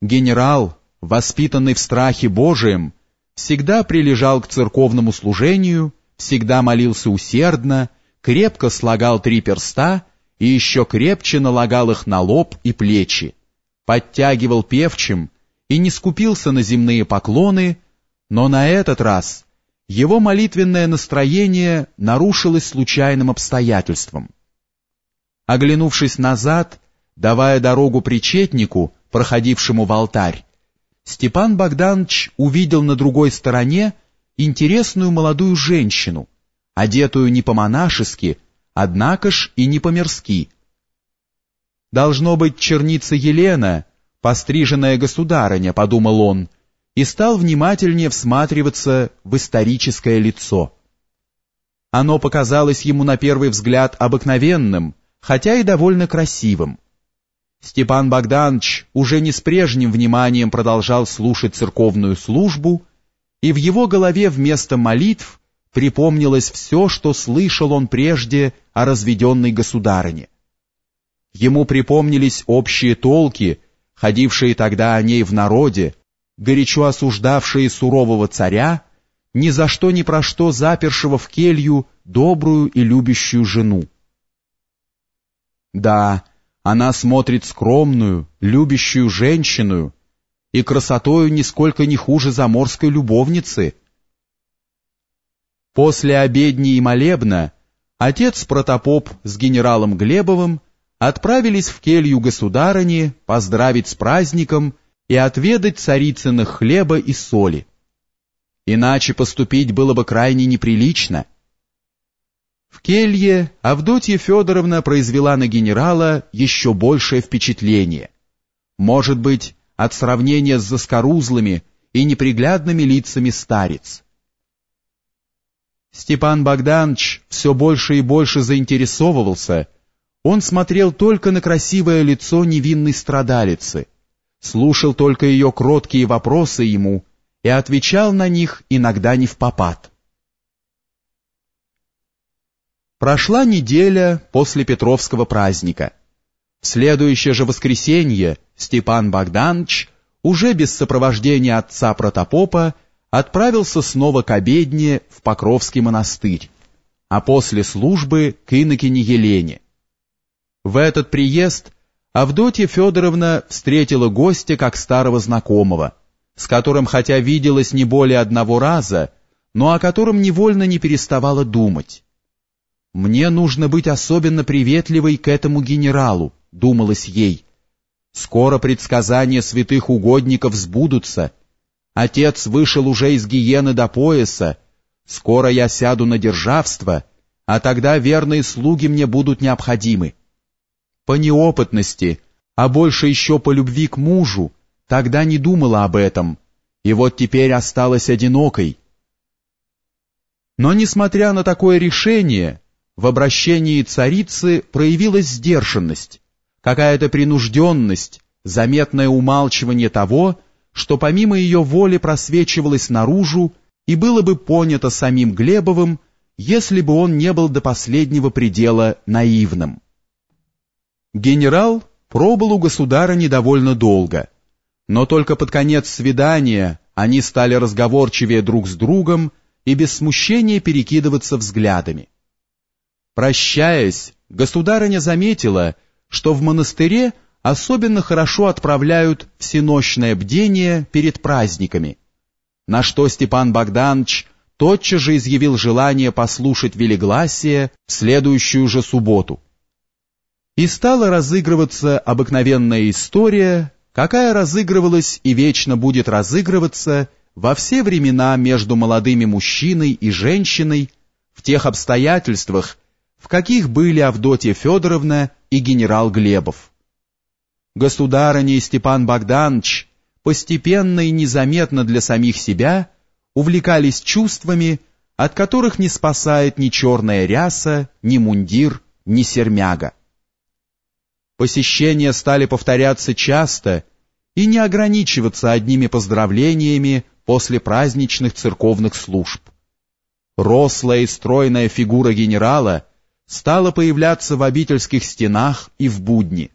Генерал, воспитанный в страхе Божием, всегда прилежал к церковному служению, всегда молился усердно, крепко слагал три перста и еще крепче налагал их на лоб и плечи, подтягивал певчим и не скупился на земные поклоны, но на этот раз его молитвенное настроение нарушилось случайным обстоятельством. Оглянувшись назад, давая дорогу причетнику, проходившему в алтарь, Степан Богданович увидел на другой стороне интересную молодую женщину, одетую не по-монашески, однако ж и не по-мирски. «Должно быть черница Елена, постриженная государыня», — подумал он, и стал внимательнее всматриваться в историческое лицо. Оно показалось ему на первый взгляд обыкновенным, хотя и довольно красивым. Степан Богданович уже не с прежним вниманием продолжал слушать церковную службу, и в его голове вместо молитв припомнилось все, что слышал он прежде о разведенной государыне. Ему припомнились общие толки, ходившие тогда о ней в народе, горячо осуждавшие сурового царя, ни за что ни про что запершего в келью добрую и любящую жену. Да, она смотрит скромную, любящую женщину, и красотою нисколько не хуже заморской любовницы. После обедни и молебна отец протопоп с генералом Глебовым отправились в келью государыни поздравить с праздником и отведать царицыных хлеба и соли. Иначе поступить было бы крайне неприлично — в келье Авдотья Федоровна произвела на генерала еще большее впечатление. Может быть, от сравнения с заскорузлыми и неприглядными лицами старец. Степан Богданович все больше и больше заинтересовывался. Он смотрел только на красивое лицо невинной страдалицы, слушал только ее кроткие вопросы ему и отвечал на них иногда не в попад. Прошла неделя после Петровского праздника. В следующее же воскресенье Степан Богданович, уже без сопровождения отца протопопа, отправился снова к обедне в Покровский монастырь, а после службы к инокине Елене. В этот приезд Авдотья Федоровна встретила гостя как старого знакомого, с которым хотя виделась не более одного раза, но о котором невольно не переставала думать. «Мне нужно быть особенно приветливой к этому генералу», — думалось ей. «Скоро предсказания святых угодников сбудутся. Отец вышел уже из гиены до пояса. Скоро я сяду на державство, а тогда верные слуги мне будут необходимы. По неопытности, а больше еще по любви к мужу, тогда не думала об этом, и вот теперь осталась одинокой». Но, несмотря на такое решение, в обращении царицы проявилась сдержанность, какая-то принужденность, заметное умалчивание того, что помимо ее воли просвечивалось наружу и было бы понято самим Глебовым, если бы он не был до последнего предела наивным. Генерал пробыл у государа недовольно долго, но только под конец свидания они стали разговорчивее друг с другом и без смущения перекидываться взглядами. Прощаясь, государыня заметила, что в монастыре особенно хорошо отправляют всенощное бдение перед праздниками, на что Степан Богданович тотчас же изъявил желание послушать велигласие в следующую же субботу. И стала разыгрываться обыкновенная история, какая разыгрывалась и вечно будет разыгрываться во все времена между молодыми мужчиной и женщиной в тех обстоятельствах, в каких были Авдотья Федоровна и генерал Глебов. Государыня Степан Богданович постепенно и незаметно для самих себя увлекались чувствами, от которых не спасает ни черная ряса, ни мундир, ни сермяга. Посещения стали повторяться часто и не ограничиваться одними поздравлениями после праздничных церковных служб. Рослая и стройная фигура генерала – стала появляться в обительских стенах и в будни.